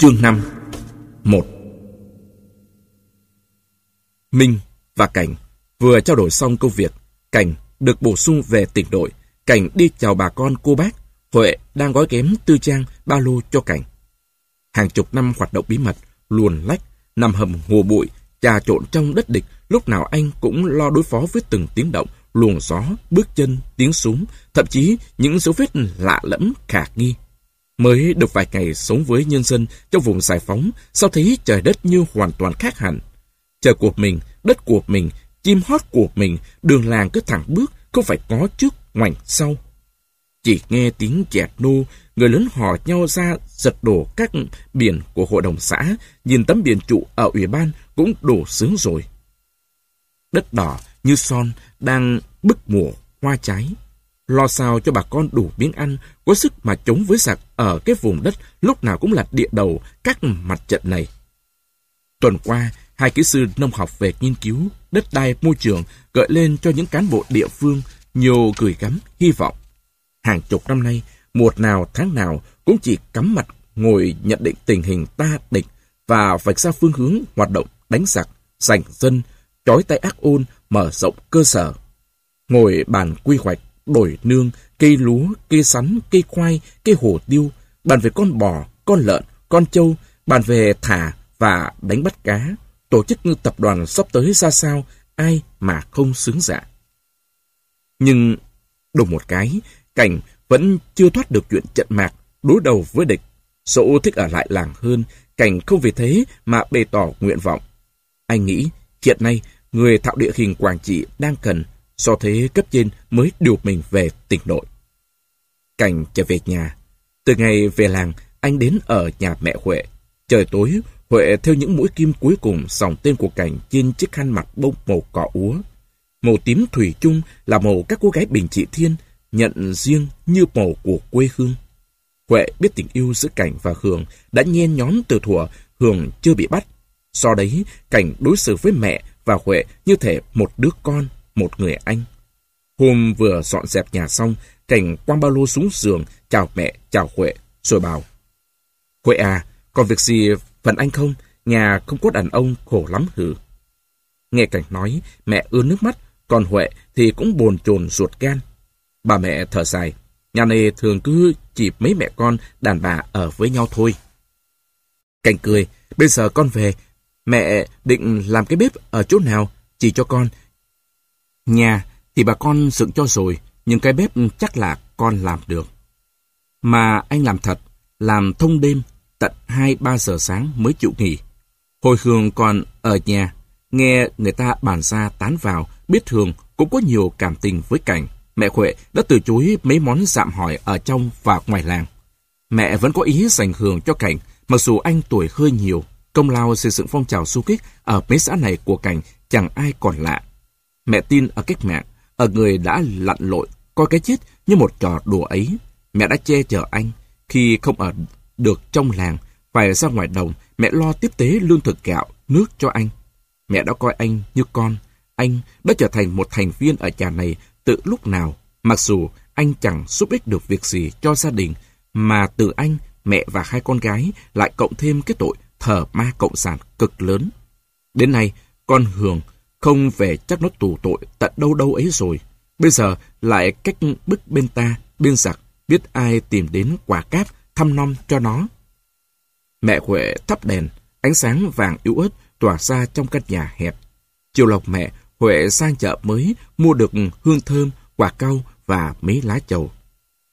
Chương 5 1 Minh và Cảnh vừa trao đổi xong công việc. Cảnh được bổ sung về tỉnh đội. Cảnh đi chào bà con cô bác. Huệ đang gói ghém tư trang ba lô cho Cảnh. Hàng chục năm hoạt động bí mật, luồn lách, nằm hầm hồ bụi, trà trộn trong đất địch, lúc nào anh cũng lo đối phó với từng tiếng động, luồng gió, bước chân, tiếng súng, thậm chí những dấu vết lạ lẫm khả nghi. Mới được vài ngày sống với nhân dân trong vùng giải phóng, sao thấy trời đất như hoàn toàn khác hẳn. Trời của mình, đất của mình, chim hót của mình, đường làng cứ thẳng bước, không phải có trước, ngoảnh sau. Chỉ nghe tiếng chẹt nô, người lớn hò nhau ra giật đổ các biển của hội đồng xã, nhìn tấm biển trụ ở ủy ban cũng đổ sướng rồi. Đất đỏ như son đang bức mùa hoa trái. Lo sao cho bà con đủ miếng ăn, có sức mà chống với giặc ở cái vùng đất lúc nào cũng là địa đầu các mặt trận này. Tuần qua, hai kỹ sư nông học về nghiên cứu đất đai môi trường gợi lên cho những cán bộ địa phương nhiều gửi gắm hy vọng. Hàng chục năm nay, mùa nào tháng nào cũng chỉ cắm mặt ngồi nhận định tình hình ta địch và vạch ra phương hướng hoạt động đánh giặc, giành dân, chói tay ác ôn, mở rộng cơ sở. Ngồi bàn quy hoạch, đổi nương, cây lúa, cây sắn, cây khoai, cây hổ tiêu, bàn về con bò, con lợn, con trâu, bàn về thả và đánh bắt cá, tổ chức như tập đoàn sắp tới ra sao, ai mà không sướng dạ. Nhưng, đùng một cái, cảnh vẫn chưa thoát được chuyện trận mạc, đối đầu với địch. Dẫu thích ở lại làng hơn, cảnh không vì thế mà bày tỏ nguyện vọng. Anh nghĩ, hiện nay, người thạo địa hình Quảng Trị đang cần, do thế cấp trên mới điều mình về tỉnh nội. Cảnh trở về nhà. Từ ngày về làng, anh đến ở nhà mẹ Huệ. Trời tối, Huệ theo những mũi kim cuối cùng dòng tên của Cảnh trên chiếc khăn mặt bông màu cỏ úa. Màu tím thủy chung là màu các cô gái Bình Trị Thiên, nhận riêng như màu của quê hương. Huệ biết tình yêu giữa Cảnh và Hường đã nhen nhóm từ thuở Hường chưa bị bắt. Do đấy, Cảnh đối xử với mẹ và Huệ như thể một đứa con, một người anh. Hôm vừa dọn dẹp nhà xong, Cảnh quăng ba lô xuống giường, chào mẹ, chào Huệ, rồi bảo. Huệ à, còn việc gì phần anh không? Nhà không có đàn ông khổ lắm hử? Nghe Cảnh nói, mẹ ướt nước mắt, còn Huệ thì cũng bồn chồn ruột gan. Bà mẹ thở dài, nhà này thường cứ chỉ mấy mẹ con đàn bà ở với nhau thôi. Cảnh cười, bây giờ con về, mẹ định làm cái bếp ở chỗ nào, chỉ cho con. Nhà thì bà con dựng cho rồi, nhưng cái bếp chắc là con làm được. Mà anh làm thật, làm thông đêm, tận 2-3 giờ sáng mới chịu nghỉ. Hồi Hương còn ở nhà, nghe người ta bàn ra tán vào, biết Hương cũng có nhiều cảm tình với cảnh. Mẹ Huệ đã từ chối mấy món dạm hỏi ở trong và ngoài làng. Mẹ vẫn có ý dành Hương cho cảnh, mặc dù anh tuổi hơi nhiều, công lao xây dựng phong trào du kích ở mấy xã này của cảnh chẳng ai còn lạ. Mẹ tin ở cách mạng, ở người đã lặn lội, coi cái chết như một trò đùa ấy. Mẹ đã che chở anh, khi không ở được trong làng, phải ra ngoài đồng, mẹ lo tiếp tế lương thực gạo, nước cho anh. Mẹ đã coi anh như con, anh đã trở thành một thành viên ở nhà này từ lúc nào, mặc dù anh chẳng giúp ích được việc gì cho gia đình, mà từ anh, mẹ và hai con gái lại cộng thêm cái tội thờ ma cộng sản cực lớn. Đến nay, con Hường không về chắc nó tù tội tận đâu đâu ấy rồi. Bây giờ lại cách bức bên ta, bên giặc, biết ai tìm đến quả cáp thăm nom cho nó. Mẹ Huệ thắp đèn, ánh sáng vàng yếu ớt tỏa ra trong căn nhà hẹp. Chiều lộc mẹ, Huệ sang chợ mới mua được hương thơm, quả cau và mấy lá chầu.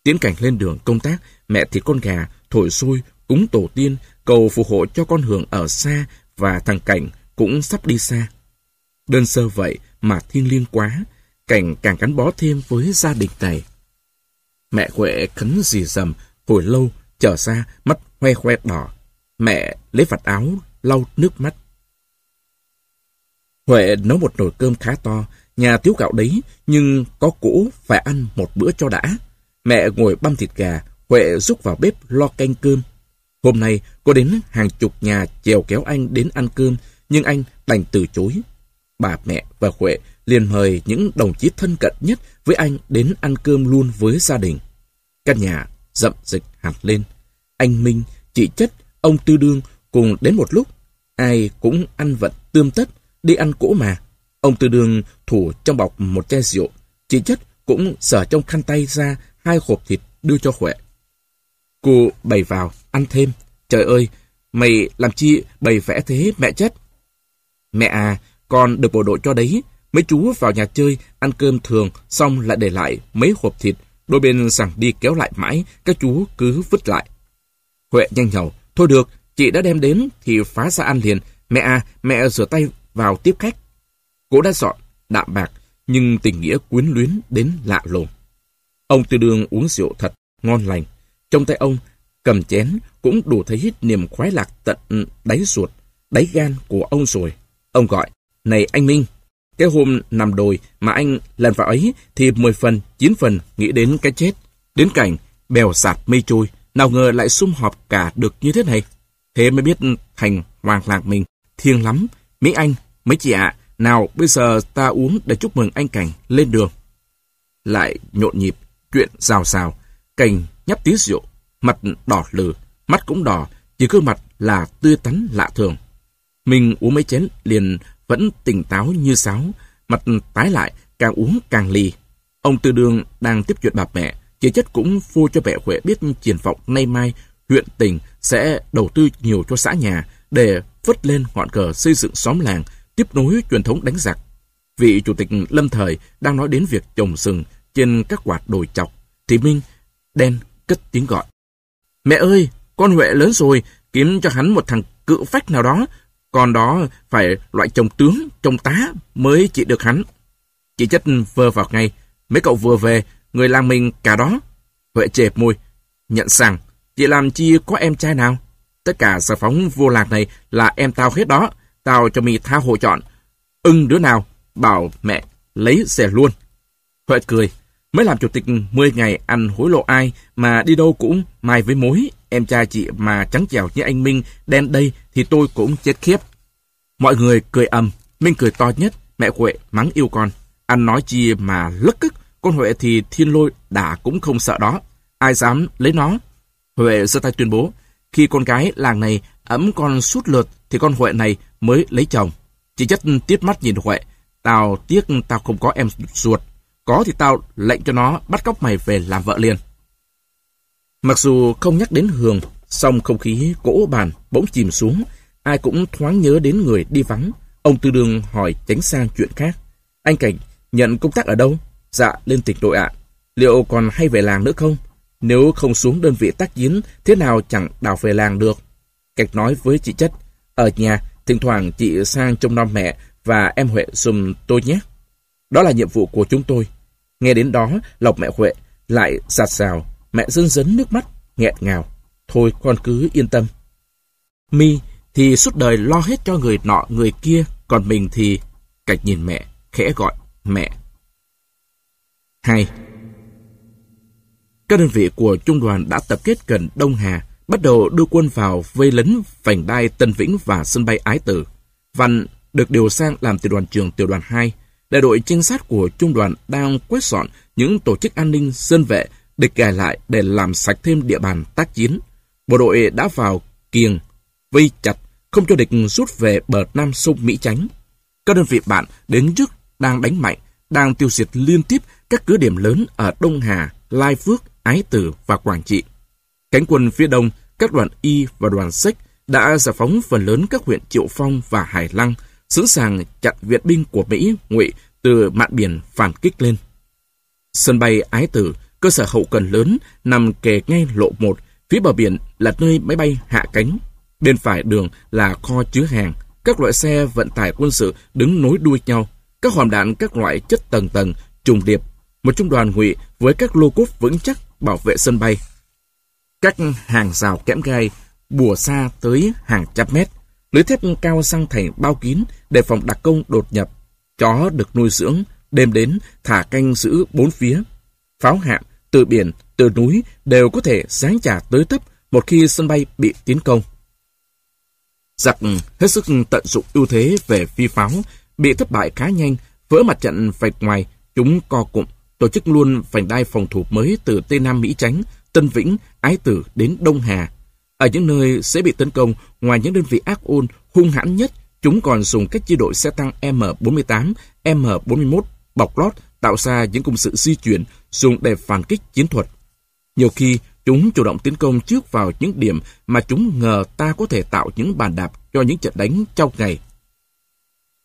Tiến cảnh lên đường công tác, mẹ thịt con gà, thổi xôi, cúng tổ tiên, cầu phù hộ cho con Hường ở xa và thằng Cảnh cũng sắp đi xa. Đơn sơ vậy mà thiên liêng quá, Cảnh càng gắn bó thêm với gia đình này. Mẹ Huệ khấn dì dầm, hồi lâu, trở ra, mắt hoe hoe đỏ. Mẹ lấy vạt áo, lau nước mắt. Huệ nấu một nồi cơm khá to, nhà thiếu gạo đấy, nhưng có cũ phải ăn một bữa cho đã. Mẹ ngồi băm thịt gà, Huệ rút vào bếp lo canh cơm. Hôm nay, cô đến hàng chục nhà chèo kéo anh đến ăn cơm, nhưng anh đành từ chối. Bà mẹ và Huệ liền mời những đồng chí thân cận nhất với anh đến ăn cơm luôn với gia đình. Căn nhà rậm dịch hẳn lên. Anh Minh, chị Chất ông Tư Đương cùng đến một lúc. Ai cũng ăn vận tươm tất, đi ăn cỗ mà. Ông Tư Đương thủ trong bọc một chai rượu. Chị chất cũng sở trong khăn tay ra hai hộp thịt đưa cho Huệ. Cô bày vào, ăn thêm. Trời ơi, mày làm chi bày vẽ thế mẹ chất? Mẹ à, còn được bộ đội cho đấy. Mấy chú vào nhà chơi, ăn cơm thường, xong lại để lại mấy hộp thịt. Đôi bên sẵn đi kéo lại mãi, các chú cứ vứt lại. Huệ nhanh nhậu, thôi được, chị đã đem đến thì phá ra ăn liền. Mẹ à, mẹ rửa tay vào tiếp khách. Cô đã dọn, đạm bạc, nhưng tình nghĩa quyến luyến đến lạ lùng. Ông Tư Đường uống rượu thật, ngon lành. Trong tay ông, cầm chén cũng đủ thấy hít niềm khoái lạc tận đáy ruột, đáy gan của ông rồi. Ông gọi, này anh Minh, cái hôm nằm đồi mà anh lần vào ấy thì 10 phần, 9 phần nghĩ đến cái chết. Đến cảnh bèo sạt mây trôi, nào ngờ lại sum họp cả được như thế này. Thế mới biết thành hoàng lạc mình, thiêng lắm. Mỹ Anh, mấy chị ạ, nào bây giờ ta uống để chúc mừng anh Cảnh lên đường. Lại nhộn nhịp, chuyện rào rào, Cảnh nhấp tí rượu, mặt đỏ lừ, mắt cũng đỏ, chỉ gương mặt là tươi tắn lạ thường. Mình uống mấy chén liền vẫn tỉnh táo như sáo, mặt tái lại, càng uống càng lì. Ông Tư đường đang tiếp chuyện bà mẹ, chỉ chất cũng phô cho mẹ Huệ biết triển vọng nay mai huyện tỉnh sẽ đầu tư nhiều cho xã nhà để vất lên ngọn cờ xây dựng xóm làng, tiếp nối truyền thống đánh giặc. Vị chủ tịch Lâm Thời đang nói đến việc trồng sừng trên các quạt đồi chọc, thì Minh đen cất tiếng gọi. Mẹ ơi, con Huệ lớn rồi, kiếm cho hắn một thằng cự phách nào đó, còn đó phải loại chồng tướng, chồng tá mới chỉ được hắn. Chị chất vơ vào ngay, mấy cậu vừa về, người làng mình cả đó. Huệ chẹp môi, nhận rằng, chị làm chi có em trai nào? Tất cả giải phóng vô lạc này là em tao hết đó, tao cho mì tha hồ chọn. Ưng đứa nào, bảo mẹ lấy xe luôn. Huệ cười, mới làm chủ tịch 10 ngày ăn hối lộ ai mà đi đâu cũng mai với mối. Em trai chị mà trắng chèo như anh Minh đen đây thì tôi cũng chết khiếp. Mọi người cười ầm, Minh cười to nhất, mẹ Huệ mắng yêu con. Ăn nói chi mà lất cức, con Huệ thì thiên lôi đã cũng không sợ đó. Ai dám lấy nó? Huệ giơ tay tuyên bố, khi con gái làng này ấm con suốt lượt thì con Huệ này mới lấy chồng. chị chất tiếp mắt nhìn Huệ, tao tiếc tao không có em ruột. Có thì tao lệnh cho nó bắt cóc mày về làm vợ liền. Mặc dù không nhắc đến Hường, song không khí cỗ bàn bỗng chìm xuống, ai cũng thoáng nhớ đến người đi vắng. Ông Tư Đường hỏi tránh sang chuyện khác. Anh Cảnh nhận công tác ở đâu? Dạ, lên tỉnh đội ạ. Liệu còn hay về làng nữa không? Nếu không xuống đơn vị tác chiến, thế nào chẳng đào về làng được? Cảnh nói với chị Chất, ở nhà, thỉnh thoảng chị sang trông nom mẹ và em Huệ dùm tôi nhé. Đó là nhiệm vụ của chúng tôi. Nghe đến đó, lộc mẹ Huệ lại giặt rào, mẹ dưng dấn nước mắt, nghẹn ngào. Thôi con cứ yên tâm. Mi thì suốt đời lo hết cho người nọ người kia, còn mình thì Cạch nhìn mẹ, khẽ gọi mẹ. Hai. Các đơn vị của trung đoàn đã tập kết gần Đông Hà, bắt đầu đưa quân vào vây lấn vành đai Tân Vĩnh và sân bay Ái Tử. Văn được điều sang làm tiểu đoàn trưởng tiểu đoàn 2. Đại đội trinh sát của trung đoàn đang quét dọn những tổ chức an ninh dân vệ địch gài lại để làm sạch thêm địa bàn tác chiến. Bộ đội đã vào kiềng, vây chặt, không cho địch rút về bờ nam sông Mỹ Chánh. Các đơn vị bạn đến trước đang đánh mạnh, đang tiêu diệt liên tiếp các cứ điểm lớn ở Đông Hà, Lai Phước, Ái Tử và Quảng Trị. Cánh quân phía đông, các đoàn Y và đoàn Sách đã giải phóng phần lớn các huyện Triệu Phong và Hải Lăng, sẵn sàng chặn viện binh của Mỹ ngụy từ mạn biển phản kích lên. Sân bay Ái Tử, cơ sở hậu cần lớn, nằm kề ngay lộ 1, phía bờ biển là nơi máy bay hạ cánh. Bên phải đường là kho chứa hàng, các loại xe vận tải quân sự đứng nối đuôi nhau, các hòm đạn các loại chất tầng tầng, trùng điệp, một trung đoàn ngụy với các lô cốt vững chắc bảo vệ sân bay. Các hàng rào kẽm gai bùa xa tới hàng trăm mét, lưới thép cao sang thành bao kín để phòng đặc công đột nhập. Chó được nuôi dưỡng, đêm đến thả canh giữ bốn phía. Pháo hạm, từ biển, từ núi đều có thể giáng trả tới tấp một khi sân bay bị tiến công. Giặc hết sức tận dụng ưu thế về phi pháo, bị thất bại khá nhanh, vỡ mặt trận vạch ngoài, chúng co cụm, tổ chức luôn vành đai phòng thủ mới từ Tây Nam Mỹ Chánh, Tân Vĩnh, Ái Tử đến Đông Hà. Ở những nơi sẽ bị tấn công, ngoài những đơn vị ác ôn hung hãn nhất, chúng còn dùng các chi đội xe tăng M48, M41 bọc lót tạo ra những công sự di chuyển dùng để phản kích chiến thuật. Nhiều khi, chúng chủ động tiến công trước vào những điểm mà chúng ngờ ta có thể tạo những bàn đạp cho những trận đánh trong ngày.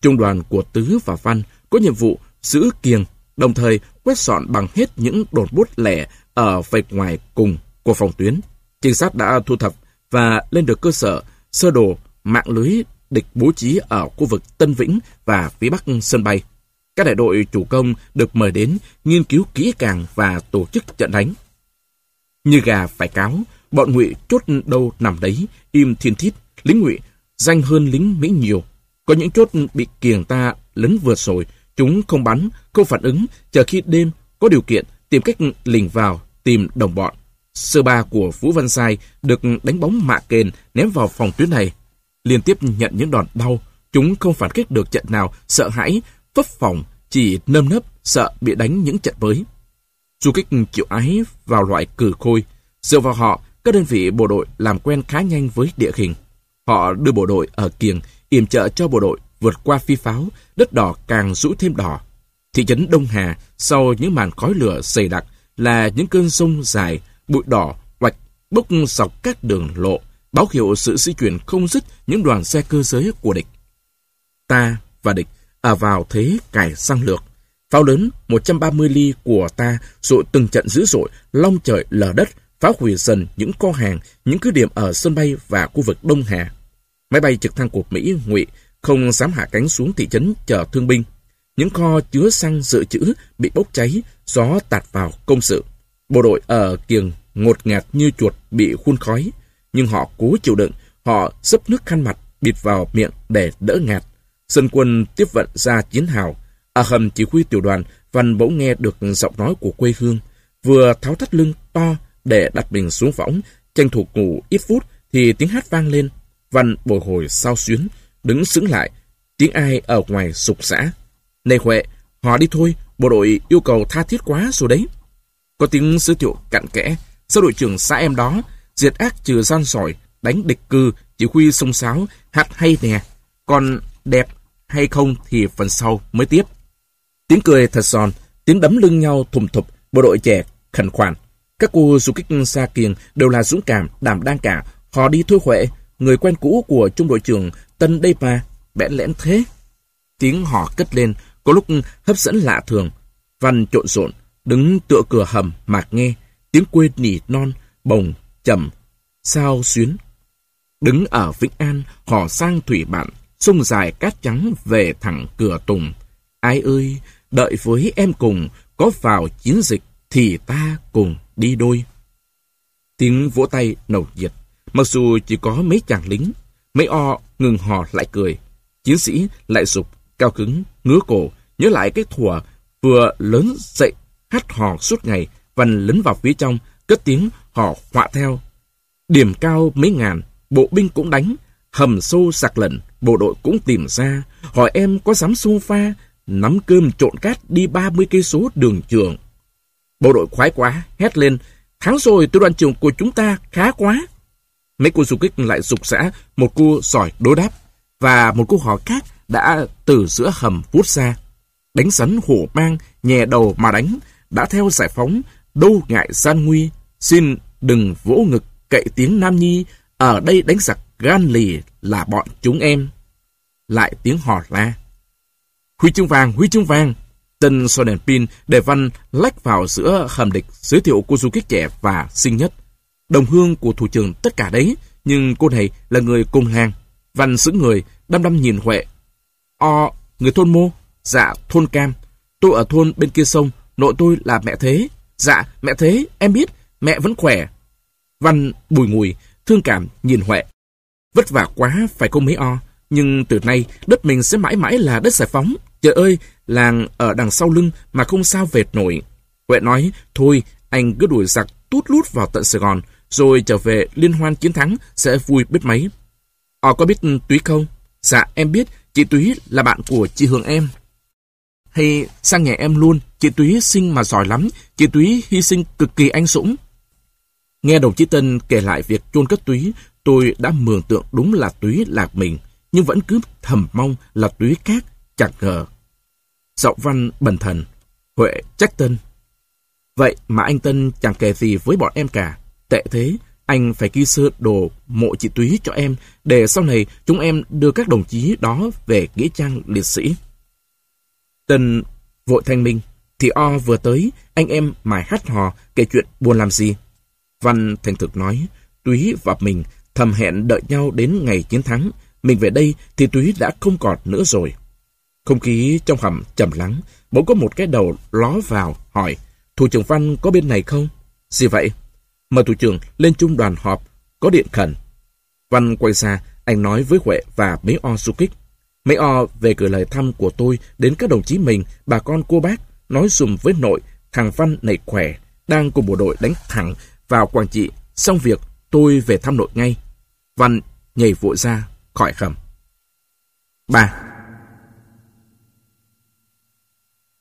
Trung đoàn của Tứ và Văn có nhiệm vụ giữ kiềng, đồng thời quét dọn bằng hết những đồn bút lẻ ở vạch ngoài cùng của phòng tuyến. Trinh sát đã thu thập và lên được cơ sở sơ đồ mạng lưới địch bố trí ở khu vực Tân Vĩnh và phía bắc sân bay. Các đại đội chủ công được mời đến nghiên cứu kỹ càng và tổ chức trận đánh. Như gà phải cáo, bọn ngụy chốt đâu nằm đấy, im thiên thít, lính ngụy danh hơn lính Mỹ nhiều. Có những chốt bị kiềng ta lấn vượt rồi, chúng không bắn, không phản ứng, chờ khi đêm có điều kiện tìm cách lình vào, tìm đồng bọn. Sơ ba của Vũ Văn Sai được đánh bóng mạ kền ném vào phòng tuyến này. Liên tiếp nhận những đòn đau, chúng không phản kích được trận nào, sợ hãi, phấp phòng, chỉ nơm nấp, sợ bị đánh những trận mới. Du kích chịu ái vào loại cử khôi. Dựa vào họ, các đơn vị bộ đội làm quen khá nhanh với địa hình. Họ đưa bộ đội ở kiềng, yểm trợ cho bộ đội vượt qua phi pháo, đất đỏ càng rũ thêm đỏ. Thị trấn Đông Hà, sau những màn khói lửa dày đặc, là những cơn sông dài, bụi đỏ, hoạch, bốc dọc các đường lộ, báo hiệu sự di chuyển không dứt những đoàn xe cơ giới của địch. Ta và địch ở vào thế cải sang lược. Pháo lớn 130 ly của ta dội từng trận dữ dội, long trời lở đất, phá hủy dần những kho hàng, những cứ điểm ở sân bay và khu vực Đông Hà. Máy bay trực thăng của Mỹ, Ngụy không dám hạ cánh xuống thị trấn chờ thương binh. Những kho chứa xăng dự trữ bị bốc cháy, gió tạt vào công sự. Bộ đội ở kiềng ngột ngạt như chuột bị khuôn khói, nhưng họ cố chịu đựng, họ dấp nước khăn mặt bịt vào miệng để đỡ ngạt. Dân quân tiếp vận ra chiến hào. Ở hầm chỉ huy tiểu đoàn, Văn bỗng nghe được giọng nói của quê hương. Vừa tháo thắt lưng to để đặt mình xuống võng, tranh thủ ngủ ít phút thì tiếng hát vang lên. Văn bồi hồi sao xuyến, đứng sững lại. Tiếng ai ở ngoài sục xã. Này Huệ, họ đi thôi, bộ đội yêu cầu tha thiết quá rồi đấy. Có tiếng giới thiệu cặn kẽ, sau đội trưởng xã em đó, diệt ác trừ gian sỏi, đánh địch cư, chỉ huy sông sáo, hát hay nè. Còn đẹp hay không thì phần sau mới tiếp. Tiếng cười thật giòn, tiếng đấm lưng nhau thùm thụp, bộ đội trẻ khẩn khoản. Các cô du kích xa kiềng đều là dũng cảm, đảm đang cả. Họ đi thôi Huệ, người quen cũ của trung đội trưởng Tân đây mà, bẽn lẽn thế. Tiếng họ cất lên, có lúc hấp dẫn lạ thường. Văn trộn rộn, đứng tựa cửa hầm mạc nghe, tiếng quê nỉ non, bồng, chậm, sao xuyến. Đứng ở Vĩnh An, họ sang thủy bạn, sông dài cát trắng về thẳng cửa tùng. Ai ơi, đợi với em cùng, có vào chiến dịch thì ta cùng đi đôi. Tiếng vỗ tay nồng nhiệt, mặc dù chỉ có mấy chàng lính, mấy o ngừng hò lại cười. Chiến sĩ lại sụp, cao cứng, ngứa cổ, nhớ lại cái thùa vừa lớn dậy, hát hò suốt ngày, vằn lấn vào phía trong, cất tiếng họ họa theo. Điểm cao mấy ngàn, bộ binh cũng đánh, hầm sâu sạc lẩn, bộ đội cũng tìm ra, hỏi em có dám xô pha, nắm cơm trộn cát đi 30 cây số đường trường. Bộ đội khoái quá, hét lên, tháng rồi tư đoàn trưởng của chúng ta khá quá. Mấy cô du kích lại dục xã, một cô sỏi đối đáp, và một cô họ khác đã từ giữa hầm vút ra. Đánh sắn hổ mang, nhẹ đầu mà đánh, đã theo giải phóng, đâu ngại gian nguy, xin đừng vỗ ngực cậy tiếng Nam Nhi, ở đây đánh giặc gan lì là bọn chúng em. Lại tiếng hò la. Huy chương vàng, huy chương vàng. Tân so đèn pin để Văn lách vào giữa hầm địch giới thiệu cô du kích trẻ và xinh nhất. Đồng hương của thủ trưởng tất cả đấy, nhưng cô này là người cùng hàng. Văn sững người, đăm đăm nhìn Huệ. O, người thôn mô? Dạ, thôn cam. Tôi ở thôn bên kia sông, nội tôi là mẹ thế. Dạ, mẹ thế, em biết, mẹ vẫn khỏe. Văn bùi ngùi, thương cảm nhìn Huệ. Vất vả quá phải không mấy o, nhưng từ nay đất mình sẽ mãi mãi là đất giải phóng. Trời ơi, làng ở đằng sau lưng mà không sao vệt nổi. Huệ nói, thôi anh cứ đuổi giặc tút lút vào tận Sài Gòn, rồi trở về liên hoan chiến thắng sẽ vui biết mấy. Họ có biết Túy không? Dạ em biết, chị Túy là bạn của chị Hương em. Hay sang nhà em luôn, chị Túy sinh mà giỏi lắm, chị Túy hy sinh cực kỳ anh dũng Nghe đồng chí Tân kể lại việc chôn cất túy, tôi đã mường tượng đúng là túy lạc mình, nhưng vẫn cứ thầm mong là túy khác, chẳng ngờ. Giọng văn bần thần, Huệ trách Tân. Vậy mà anh Tân chẳng kể gì với bọn em cả. Tệ thế, anh phải ghi sơ đồ mộ chị Túy cho em, để sau này chúng em đưa các đồng chí đó về nghĩa trang liệt sĩ. Tân vội thanh minh, thì o vừa tới, anh em mải hát hò, kể chuyện buồn làm gì. Văn thành thực nói, Túy và mình thầm hẹn đợi nhau đến ngày chiến thắng. Mình về đây thì Túy đã không còn nữa rồi. Không khí trong hầm trầm lắng, bỗng có một cái đầu ló vào, hỏi, Thủ trưởng Văn có bên này không? Gì vậy? Mời thủ trưởng lên trung đoàn họp, có điện khẩn. Văn quay ra, anh nói với Huệ và mấy o du kích. Mấy o về gửi lời thăm của tôi đến các đồng chí mình, bà con cô bác, nói dùm với nội, thằng Văn này khỏe, đang cùng bộ đội đánh thẳng vào Quảng Trị. Xong việc, tôi về thăm nội ngay. Văn nhảy vội ra, khỏi khẩm. 3.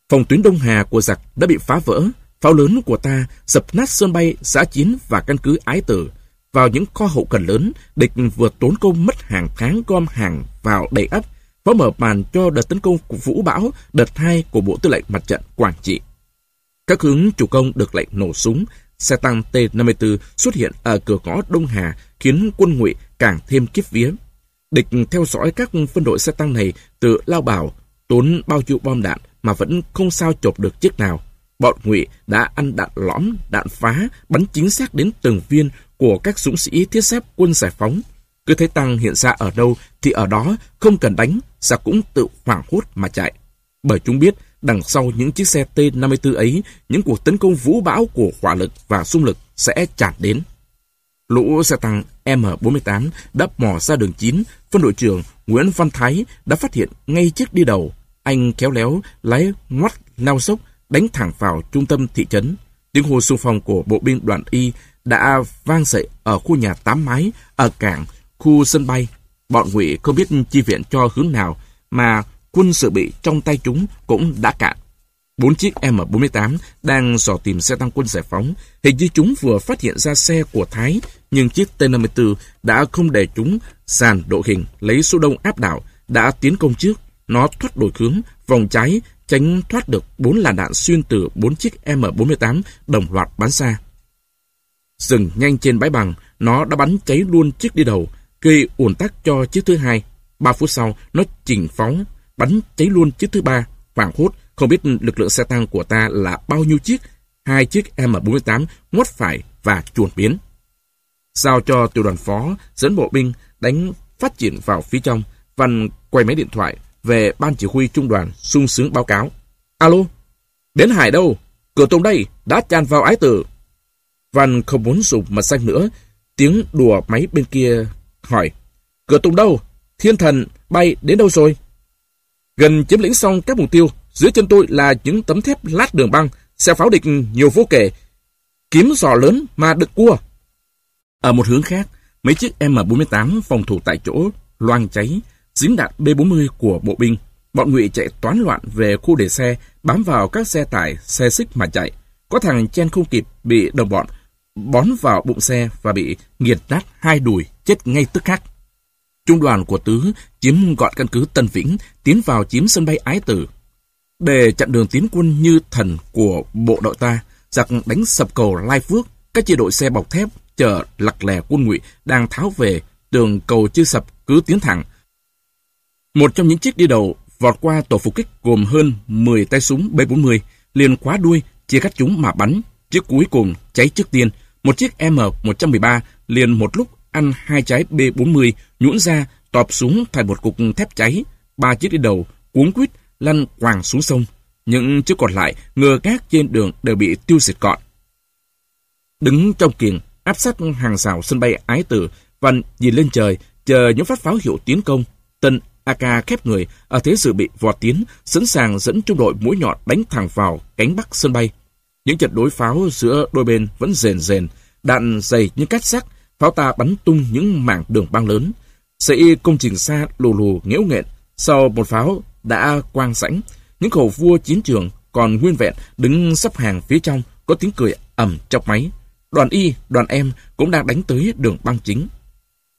Phòng tuyến Đông Hà của giặc đã bị phá vỡ, pháo lớn của ta dập nát sân bay, xã chiến và căn cứ ái tử. Vào những kho hậu cần lớn, địch vừa tốn công mất hàng tháng gom hàng vào đầy ấp, phó mở màn cho đợt tấn công của Vũ Bão, đợt 2 của Bộ Tư lệnh Mặt trận Quảng Trị. Các hướng chủ công được lệnh nổ súng, xe tăng T-54 xuất hiện ở cửa ngõ Đông Hà khiến quân ngụy càng thêm kiếp vía. Địch theo dõi các phân đội xe tăng này từ Lao Bảo, tốn bao nhiêu bom đạn mà vẫn không sao chộp được chiếc nào. Bọn ngụy đã ăn đạn lõm, đạn phá, bắn chính xác đến từng viên của các dũng sĩ thiết giáp quân giải phóng. Cứ thấy tăng hiện ra ở đâu thì ở đó không cần đánh, giặc cũng tự hoảng hốt mà chạy. Bởi chúng biết đằng sau những chiếc xe T-54 ấy, những cuộc tấn công vũ bão của hỏa lực và xung lực sẽ tràn đến. Lũ xe tăng M48 đã mò ra đường 9, phân đội trưởng Nguyễn Văn Thái đã phát hiện ngay chiếc đi đầu. Anh khéo léo, lái ngoắt, lao sốc, đánh thẳng vào trung tâm thị trấn. Tiếng hô xung phong của bộ binh đoàn Y đã vang dậy ở khu nhà tám mái, ở cảng, khu sân bay. Bọn ngụy không biết chi viện cho hướng nào, mà quân sự bị trong tay chúng cũng đã cạn. Bốn chiếc M48 đang dò tìm xe tăng quân giải phóng. Hình như chúng vừa phát hiện ra xe của Thái, nhưng chiếc T-54 đã không để chúng sàn độ hình, lấy số đông áp đảo, đã tiến công trước. Nó thoát đổi hướng, vòng trái, tránh thoát được bốn làn đạn xuyên từ bốn chiếc M48 đồng loạt bắn xa. Dừng nhanh trên bãi bằng, nó đã bắn cháy luôn chiếc đi đầu, gây ủn tắc cho chiếc thứ hai. Ba phút sau, nó chỉnh phóng, bắn cháy luôn chiếc thứ ba. Hoảng hốt, không biết lực lượng xe tăng của ta là bao nhiêu chiếc, hai chiếc M48 ngoắt phải và chuồn biến. Giao cho tiểu đoàn phó dẫn bộ binh đánh phát triển vào phía trong, Văn quay máy điện thoại về ban chỉ huy trung đoàn sung sướng báo cáo. Alo, đến Hải đâu? Cửa tông đây, đã tràn vào ái tử. Văn không muốn dùng mật xanh nữa, tiếng đùa máy bên kia hỏi. Cửa tung đâu? Thiên thần bay đến đâu rồi? Gần chiếm lĩnh xong các mục tiêu, dưới chân tôi là những tấm thép lát đường băng, xe pháo địch nhiều vô kể. Kiếm giò lớn mà đực cua. Ở một hướng khác, mấy chiếc M48 phòng thủ tại chỗ, loang cháy, dính đạn B-40 của bộ binh. Bọn ngụy chạy toán loạn về khu để xe, bám vào các xe tải, xe xích mà chạy. Có thằng chen không kịp, bị đồng bọn bón vào bụng xe và bị nghiệt nát hai đùi, chết ngay tức khắc. Trung đoàn của Tứ chiếm gọn căn cứ Tân Vĩnh, tiến vào chiếm sân bay Ái Tử. Để chặn đường tiến quân như thần của bộ đội ta, giặc đánh sập cầu Lai Phước, các chia đội xe bọc thép chở lặc lè quân ngụy đang tháo về, đường cầu chưa sập cứ tiến thẳng. Một trong những chiếc đi đầu vọt qua tổ phục kích gồm hơn 10 tay súng B-40, liền khóa đuôi, chia cắt chúng mà bắn. Chiếc cuối cùng cháy trước tiên, một chiếc M113 liền một lúc ăn hai trái B-40 nhũn ra, tọp xuống thành một cục thép cháy. Ba chiếc đi đầu cuốn quýt lăn quàng xuống sông. Những chiếc còn lại ngừa gác trên đường đều bị tiêu diệt gọn. Đứng trong kiềng, áp sát hàng rào sân bay Ái Tử, Văn nhìn lên trời, chờ những phát pháo hiệu tiến công. Tân AK khép người, ở thế dự bị vọt tiến, sẵn sàng dẫn trung đội mũi nhọn đánh thẳng vào cánh bắc sân bay. Những trận đối pháo giữa đôi bên vẫn rền rền, đạn dày như cát sắt, pháo ta bắn tung những mảng đường băng lớn. Sĩ công trình xa lù lù nghẽo nghẹn, sau một pháo đã quang sẵnh, những khẩu vua chiến trường còn nguyên vẹn đứng sắp hàng phía trong có tiếng cười ầm chọc máy. đoàn Y, đoàn em cũng đang đánh tới đường băng chính.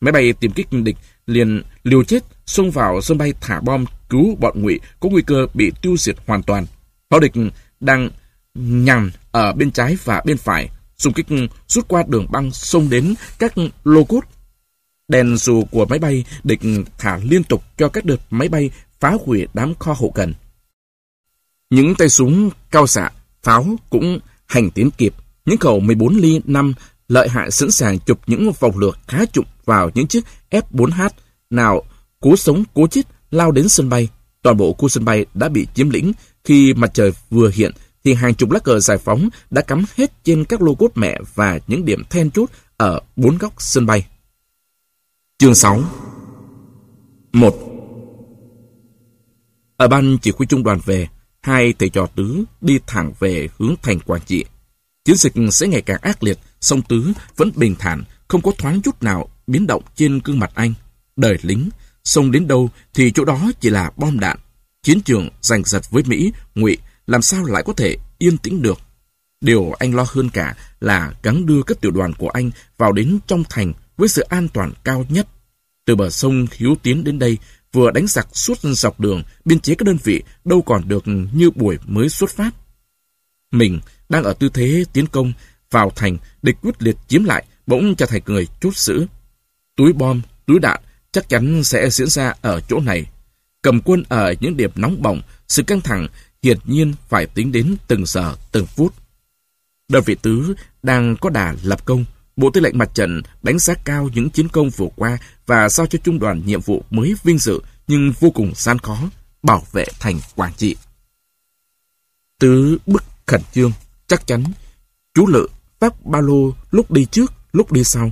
Máy bay tìm kích địch liền liều chết xông vào sân bay thả bom cứu bọn ngụy có nguy cơ bị tiêu diệt hoàn toàn. Pháo địch đang nhằm ở bên trái và bên phải, xung kích rút qua đường băng xông đến các lô cốt. Đèn dù của máy bay địch thả liên tục cho các đợt máy bay phá hủy đám kho hậu cần. Những tay súng cao xạ, pháo cũng hành tiến kịp. Những khẩu 14 ly 5 lợi hại sẵn sàng chụp những vòng lược khá trụng vào những chiếc F-4H nào cố sống cố chết lao đến sân bay. Toàn bộ khu sân bay đã bị chiếm lĩnh. Khi mặt trời vừa hiện thì hàng chục lá cờ giải phóng đã cắm hết trên các lô cốt mẹ và những điểm then chốt ở bốn góc sân bay. Chương 6 1. Ở ban chỉ huy trung đoàn về, hai thầy trò Tứ đi thẳng về hướng thành Quảng Trị. Chiến dịch sẽ ngày càng ác liệt, song Tứ vẫn bình thản, không có thoáng chút nào biến động trên gương mặt anh. Đời lính, sông đến đâu thì chỗ đó chỉ là bom đạn. Chiến trường giành giật với Mỹ, ngụy làm sao lại có thể yên tĩnh được. Điều anh lo hơn cả là gắng đưa các tiểu đoàn của anh vào đến trong thành với sự an toàn cao nhất. Từ bờ sông Hiếu Tiến đến đây, vừa đánh giặc suốt dọc đường, biên chế các đơn vị đâu còn được như buổi mới xuất phát. Mình đang ở tư thế tiến công, vào thành, địch quyết liệt chiếm lại, bỗng cho thành người chút giữ. Túi bom, túi đạn chắc chắn sẽ diễn ra ở chỗ này. Cầm quân ở những điểm nóng bỏng, sự căng thẳng hiển nhiên phải tính đến từng giờ, từng phút. Đơn vị tứ đang có đà lập công, Bộ Tư lệnh Mặt trận đánh giá cao những chiến công vừa qua và giao cho trung đoàn nhiệm vụ mới vinh dự nhưng vô cùng gian khó, bảo vệ thành Quảng Trị. Tứ bức khẩn trương, chắc chắn, chú Lự phát ba lô lúc đi trước, lúc đi sau.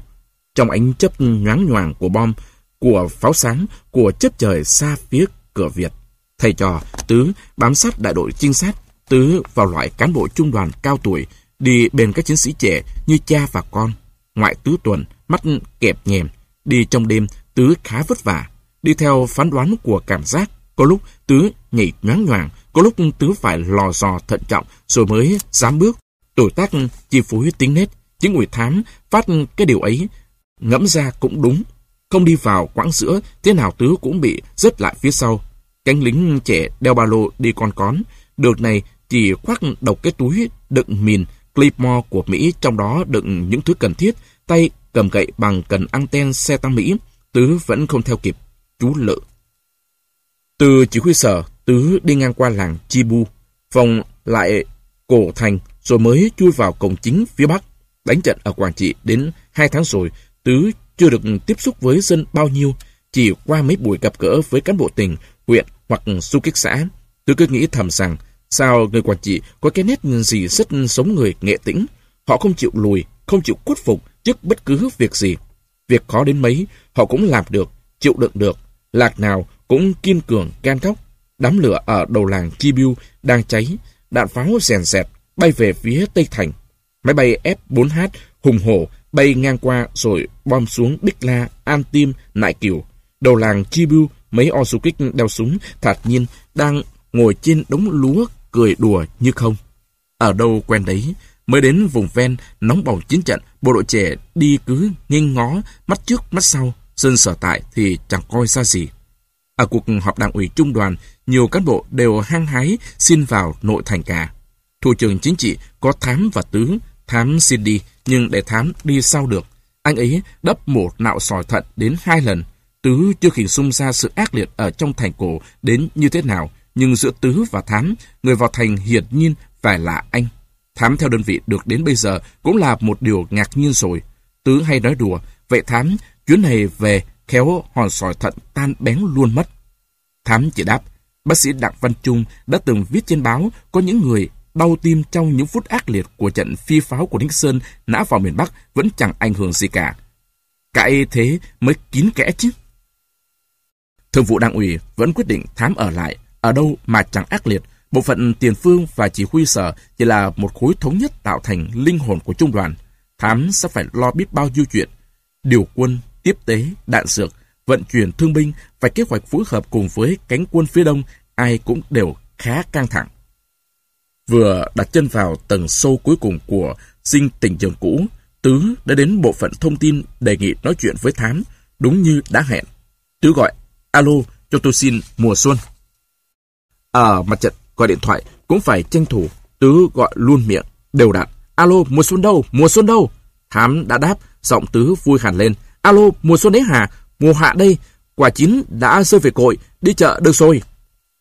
Trong ánh chấp nhoáng nhoàng của bom, của pháo sáng, của chất trời xa phía cửa Việt. Thầy trò, Tứ bám sát đại đội trinh sát, Tứ vào loại cán bộ trung đoàn cao tuổi, đi bên các chiến sĩ trẻ như cha và con. Ngoại Tứ tuần, mắt kẹp nhèm, đi trong đêm, Tứ khá vất vả. Đi theo phán đoán của cảm giác, có lúc Tứ nhảy nhoáng nhoàng, có lúc Tứ phải lò dò thận trọng rồi mới dám bước. Tuổi tác chi phối tính nết, chính ủy thám phát cái điều ấy, ngẫm ra cũng đúng. Không đi vào quãng giữa, thế nào Tứ cũng bị rớt lại phía sau. Cánh lính trẻ đeo ba lô đi con con, đợt này chỉ khoác độc cái túi đựng mìn Claymore của Mỹ trong đó đựng những thứ cần thiết, tay cầm gậy bằng cần anten xe tăng Mỹ, Tứ vẫn không theo kịp, chú lự. Từ chỉ huy sở, Tứ đi ngang qua làng Chibu, vòng lại cổ thành rồi mới chui vào cổng chính phía Bắc. Đánh trận ở Quảng Trị đến hai tháng rồi, Tứ chưa được tiếp xúc với dân bao nhiêu, chỉ qua mấy buổi gặp gỡ với cán bộ tỉnh, huyện hoặc du kích xã. tôi cứ nghĩ thầm rằng, sao người quản Trị có cái nét gì rất sống người nghệ tĩnh. Họ không chịu lùi, không chịu khuất phục trước bất cứ việc gì. Việc khó đến mấy, họ cũng làm được, chịu đựng được. Lạc nào cũng kiên cường, gan góc. Đám lửa ở đầu làng Chibiu đang cháy, đạn pháo rèn rẹt, bay về phía Tây Thành. Máy bay F-4H hùng hổ bay ngang qua rồi bom xuống Bích La, An Tim, Nại Kiều. Đầu làng Chibu, mấy o du kích đeo súng, thạt nhiên, đang ngồi trên đống lúa, cười đùa như không. Ở đâu quen đấy, mới đến vùng ven, nóng bỏng chiến trận, bộ đội trẻ đi cứ nghiêng ngó, mắt trước mắt sau, dân sở tại thì chẳng coi ra gì. Ở cuộc họp đảng ủy trung đoàn, nhiều cán bộ đều hăng hái xin vào nội thành cả. Thủ trưởng chính trị có thám và tướng thám xin đi, nhưng để thám đi sau được. Anh ấy đắp một nạo sỏi thận đến hai lần. Tứ chưa hình dung ra sự ác liệt ở trong thành cổ đến như thế nào, nhưng giữa Tứ và Thám, người vào thành hiển nhiên phải là anh. Thám theo đơn vị được đến bây giờ cũng là một điều ngạc nhiên rồi. Tứ hay nói đùa, vậy Thám, chuyến này về khéo hòn sỏi thận tan bén luôn mất. Thám chỉ đáp, bác sĩ Đặng Văn Trung đã từng viết trên báo có những người đau tim trong những phút ác liệt của trận phi pháo của Nixon nã vào miền Bắc vẫn chẳng ảnh hưởng gì cả. Cái thế mới kín kẽ chứ. Thường vụ đảng ủy vẫn quyết định thám ở lại, ở đâu mà chẳng ác liệt. Bộ phận tiền phương và chỉ huy sở chỉ là một khối thống nhất tạo thành linh hồn của trung đoàn. Thám sẽ phải lo biết bao nhiêu chuyện. Điều quân, tiếp tế, đạn dược, vận chuyển thương binh và kế hoạch phối hợp cùng với cánh quân phía đông, ai cũng đều khá căng thẳng. Vừa đặt chân vào tầng sâu cuối cùng của dinh tỉnh trường cũ, Tứ đã đến bộ phận thông tin đề nghị nói chuyện với Thám, đúng như đã hẹn. Tứ gọi, alo, cho tôi xin mùa xuân. Ở mặt trận gọi điện thoại cũng phải tranh thủ, Tứ gọi luôn miệng, đều đặn. Alo, mùa xuân đâu, mùa xuân đâu? Thám đã đáp, giọng Tứ vui hẳn lên. Alo, mùa xuân đấy hả? Mùa hạ đây, quả chín đã rơi về cội, đi chợ được rồi.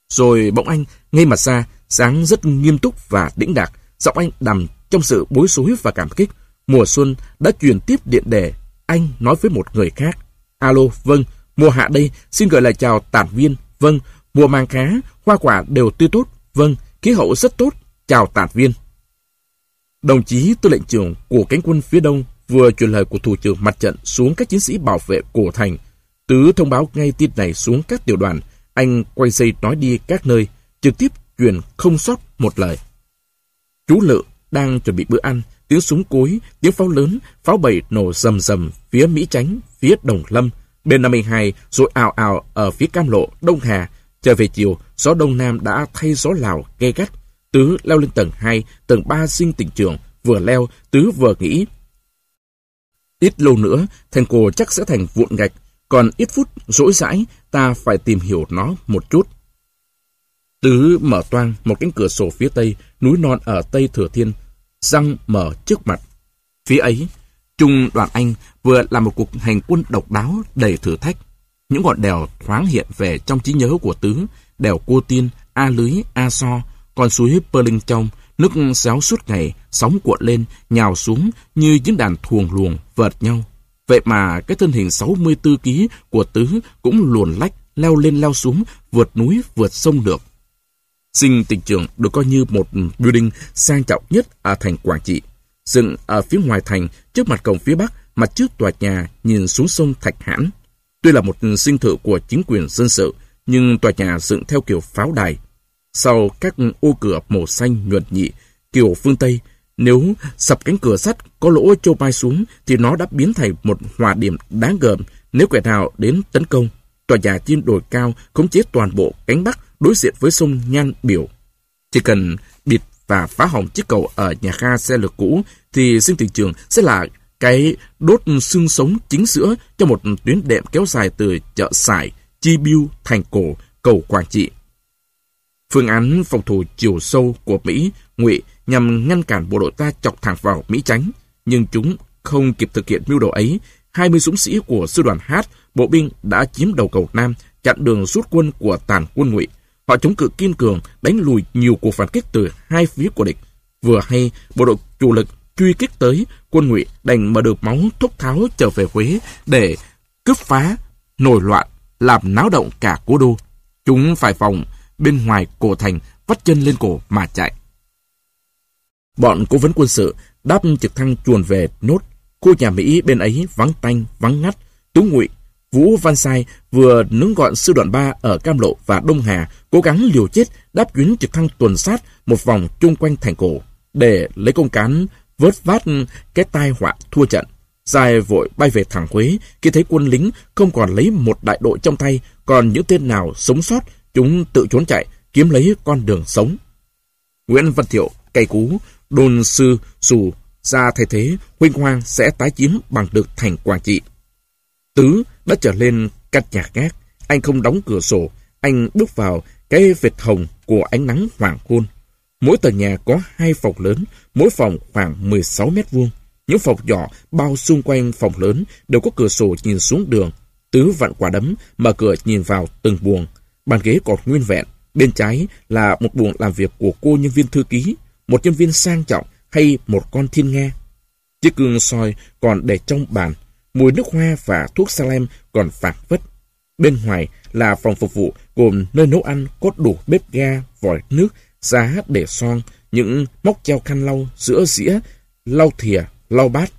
Rồi bỗng anh ngay mặt ra, sáng rất nghiêm túc và đĩnh đạc, giọng anh đầm trong sự bối rối và cảm kích. Mùa xuân đã truyền tiếp điện đề, anh nói với một người khác. Alo, vâng, mùa hạ đây, xin gửi lời chào tản viên, vâng, mùa mang khá, hoa quả đều tươi tốt, vâng, khí hậu rất tốt, chào tản viên. Đồng chí tư lệnh trưởng của cánh quân phía đông vừa truyền lời của thủ trưởng mặt trận xuống các chiến sĩ bảo vệ cổ thành. Tứ thông báo ngay tin này xuống các tiểu đoàn. Anh quay dây nói đi các nơi, trực tiếp truyền không sót một lời. Chú Lự đang chuẩn bị bữa ăn, tiếng súng cối, tiếng pháo lớn, pháo bầy nổ rầm rầm phía Mỹ Chánh, phía Đồng Lâm, bên 52 rồi ào ào ở phía Cam Lộ, Đông Hà. Trở về chiều, gió Đông Nam đã thay gió Lào gay gắt. Tứ leo lên tầng 2, tầng 3 sinh tỉnh trường, vừa leo, Tứ vừa nghĩ. Ít lâu nữa, thành cổ chắc sẽ thành vụn gạch, còn ít phút rỗi rãi, ta phải tìm hiểu nó một chút. Tứ mở toang một cánh cửa sổ phía tây, núi non ở Tây Thừa Thiên, răng mở trước mặt. Phía ấy, Trung đoàn Anh vừa làm một cuộc hành quân độc đáo đầy thử thách. Những ngọn đèo thoáng hiện về trong trí nhớ của Tứ, đèo Cô Tiên, A Lưới, A So, con suối Pơ Linh trong, nước xéo suốt ngày, sóng cuộn lên, nhào xuống như những đàn thuồng luồng vợt nhau. Vậy mà cái thân hình 64 ký của Tứ cũng luồn lách, leo lên leo xuống, vượt núi, vượt sông được. Sinh tỉnh trường được coi như một building sang trọng nhất ở thành Quảng Trị. Dựng ở phía ngoài thành, trước mặt cổng phía bắc, mặt trước tòa nhà nhìn xuống sông Thạch Hãn. Tuy là một sinh thự của chính quyền dân sự, nhưng tòa nhà dựng theo kiểu pháo đài. Sau các ô cửa màu xanh nhuận nhị, kiểu phương Tây, nếu sập cánh cửa sắt có lỗ châu bay xuống thì nó đã biến thành một hòa điểm đáng gờm nếu kẻ nào đến tấn công. Tòa nhà trên đồi cao khống chế toàn bộ cánh bắc đối diện với sông Nhan Biểu. Chỉ cần và phá hỏng chiếc cầu ở nhà ga xe lửa cũ thì sinh thị trường sẽ là cái đốt xương sống chính giữa cho một tuyến đệm kéo dài từ chợ Sải, Chi Biêu, Thành Cổ, cầu Quảng Trị. Phương án phòng thủ chiều sâu của Mỹ, Ngụy nhằm ngăn cản bộ đội ta chọc thẳng vào Mỹ Chánh, nhưng chúng không kịp thực hiện mưu đồ ấy. 20 súng sĩ của sư đoàn H, bộ binh đã chiếm đầu cầu Nam, chặn đường rút quân của tàn quân Ngụy. Họ chống cự kiên cường, đánh lùi nhiều cuộc phản kích từ hai phía của địch. Vừa hay, bộ đội chủ lực truy kích tới, quân ngụy đành mở được máu thúc tháo trở về Huế để cướp phá, nổi loạn, làm náo động cả cố đô. Chúng phải vòng bên ngoài cổ thành, vắt chân lên cổ mà chạy. Bọn cố vấn quân sự đáp trực thăng chuồn về nốt. Khu nhà Mỹ bên ấy vắng tanh, vắng ngắt. Tướng Ngụy Vũ Văn Sai vừa nướng gọn sư đoàn 3 ở Cam Lộ và Đông Hà, cố gắng liều chết đáp chuyến trực thăng tuần sát một vòng chung quanh thành cổ, để lấy công cán vớt vát cái tai họa thua trận. Sai vội bay về thẳng Huế, khi thấy quân lính không còn lấy một đại đội trong tay, còn những tên nào sống sót, chúng tự trốn chạy, kiếm lấy con đường sống. Nguyễn Văn Thiệu, cây cú, đồn sư, dù ra thay thế, huynh hoang sẽ tái chiếm bằng được thành Quảng Trị. Tứ đã trở lên căn nhà gác. Anh không đóng cửa sổ. Anh bước vào cái vệt hồng của ánh nắng hoàng hôn. Mỗi tòa nhà có hai phòng lớn, mỗi phòng khoảng 16 mét vuông. Những phòng nhỏ bao xung quanh phòng lớn đều có cửa sổ nhìn xuống đường. Tứ vặn quả đấm, mở cửa nhìn vào từng buồng. Bàn ghế còn nguyên vẹn. Bên trái là một buồng làm việc của cô nhân viên thư ký, một nhân viên sang trọng hay một con thiên nga. Chiếc gương soi còn để trong bàn, mùi nước hoa và thuốc salem còn phản phất. Bên ngoài là phòng phục vụ gồm nơi nấu ăn có đủ bếp ga, vòi nước, giá để son, những móc treo khăn lau, giữa dĩa, lau thìa, lau bát.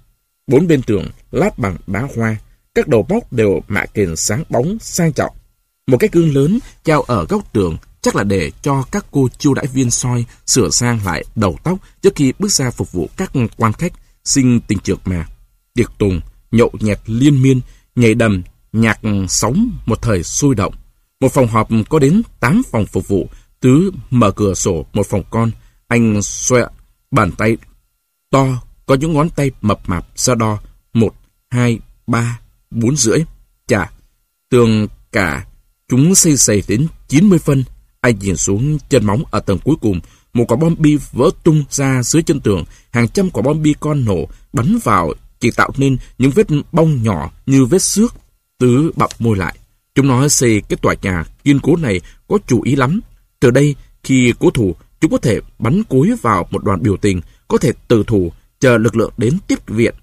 Bốn bên tường lát bằng đá hoa, các đầu móc đều mạ kền sáng bóng, sang trọng. Một cái gương lớn treo ở góc tường chắc là để cho các cô chiêu đãi viên soi sửa sang lại đầu tóc trước khi bước ra phục vụ các quan khách sinh tình trượt mà. Tiệc tùng, nhậu nhẹt liên miên, nhảy đầm, nhạc sóng một thời sôi động. Một phòng họp có đến 8 phòng phục vụ, Tứ mở cửa sổ một phòng con, anh xoẹ bàn tay to có những ngón tay mập mạp sơ đo. Một, hai, ba, bốn rưỡi. Chà, tường cả chúng xây xầy đến 90 phân. Anh nhìn xuống chân móng ở tầng cuối cùng, một quả bom bi vỡ tung ra dưới chân tường, hàng trăm quả bom bi con nổ, bắn vào, chỉ tạo nên những vết bong nhỏ như vết xước. Tứ bập môi lại. Chúng nói xây cái tòa nhà kiên cố này có chủ ý lắm. Từ đây, khi cố thủ, chúng có thể bắn cối vào một đoàn biểu tình, có thể tự thủ, chờ lực lượng đến tiếp viện.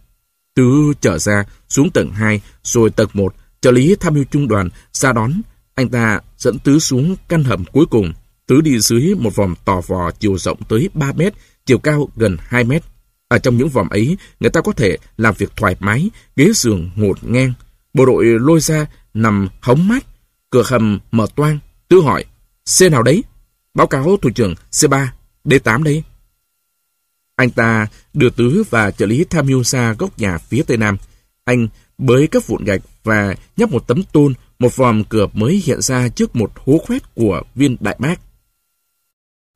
Tứ trở ra, xuống tầng 2, rồi tầng 1, trợ lý tham mưu trung đoàn ra đón. Anh ta dẫn Tứ xuống căn hầm cuối cùng. Tứ đi dưới một vòng tò vò chiều rộng tới 3 mét, chiều cao gần 2 mét. Ở trong những vòm ấy, người ta có thể làm việc thoải mái, ghế giường ngột ngang. Bộ đội lôi ra, nằm hóng mát. Cửa hầm mở toang. tư hỏi, C nào đấy? Báo cáo thủ trưởng C3, D8 đây. Anh ta đưa Tứ và trợ lý tham mưu ra góc nhà phía tây nam. Anh bới các vụn gạch và nhấp một tấm tôn, một vòm cửa mới hiện ra trước một hố khoét của viên đại bác.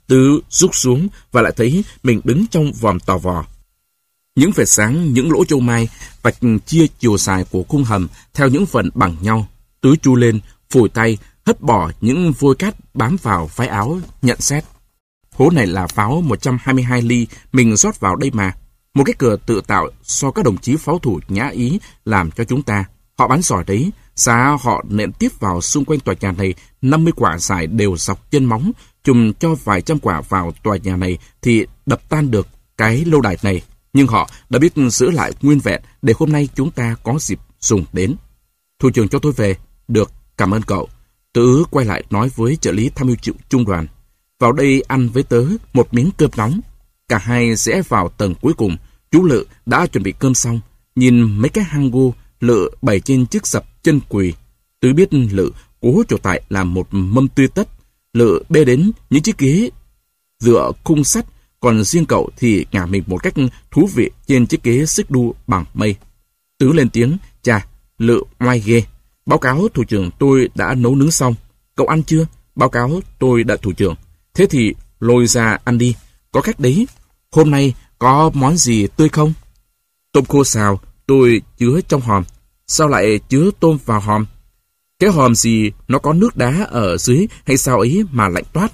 Tứ rút xuống và lại thấy mình đứng trong vòm tò vò. Những vệt sáng, những lỗ châu mai, vạch chia chiều dài của khung hầm theo những phần bằng nhau. Tứ chu lên, phủi tay, hất bỏ những vôi cát bám vào váy áo, nhận xét. Hố này là pháo 122 ly, mình rót vào đây mà. Một cái cửa tự tạo do các đồng chí pháo thủ nhã ý làm cho chúng ta. Họ bắn giỏi đấy, xa họ nện tiếp vào xung quanh tòa nhà này 50 quả dài đều dọc chân móng, chùm cho vài trăm quả vào tòa nhà này thì đập tan được cái lâu đài này. Nhưng họ đã biết giữ lại nguyên vẹn để hôm nay chúng ta có dịp dùng đến. Thủ trưởng cho tôi về. Được, cảm ơn cậu. Tứ quay lại nói với trợ lý tham mưu chịu trung đoàn. Vào đây ăn với tớ một miếng cơm nóng. Cả hai sẽ vào tầng cuối cùng. Chú Lự đã chuẩn bị cơm xong. Nhìn mấy cái hang gô, Lự bày trên chiếc sập chân quỳ. Tứ biết Lự cố chỗ tại làm một mâm tươi tất. Lự bê đến những chiếc ghế dựa khung sắt, còn riêng cậu thì ngả mình một cách thú vị trên chiếc ghế xích đu bằng mây. Tứ lên tiếng, chà, Lự oai ghê. Báo cáo thủ trưởng tôi đã nấu nướng xong. Cậu ăn chưa? Báo cáo tôi đã thủ trưởng. Thế thì lôi ra ăn đi. Có khách đấy. Hôm nay có món gì tươi không? Tôm khô xào tôi chứa trong hòm. Sao lại chứa tôm vào hòm? Cái hòm gì nó có nước đá ở dưới hay sao ấy mà lạnh toát?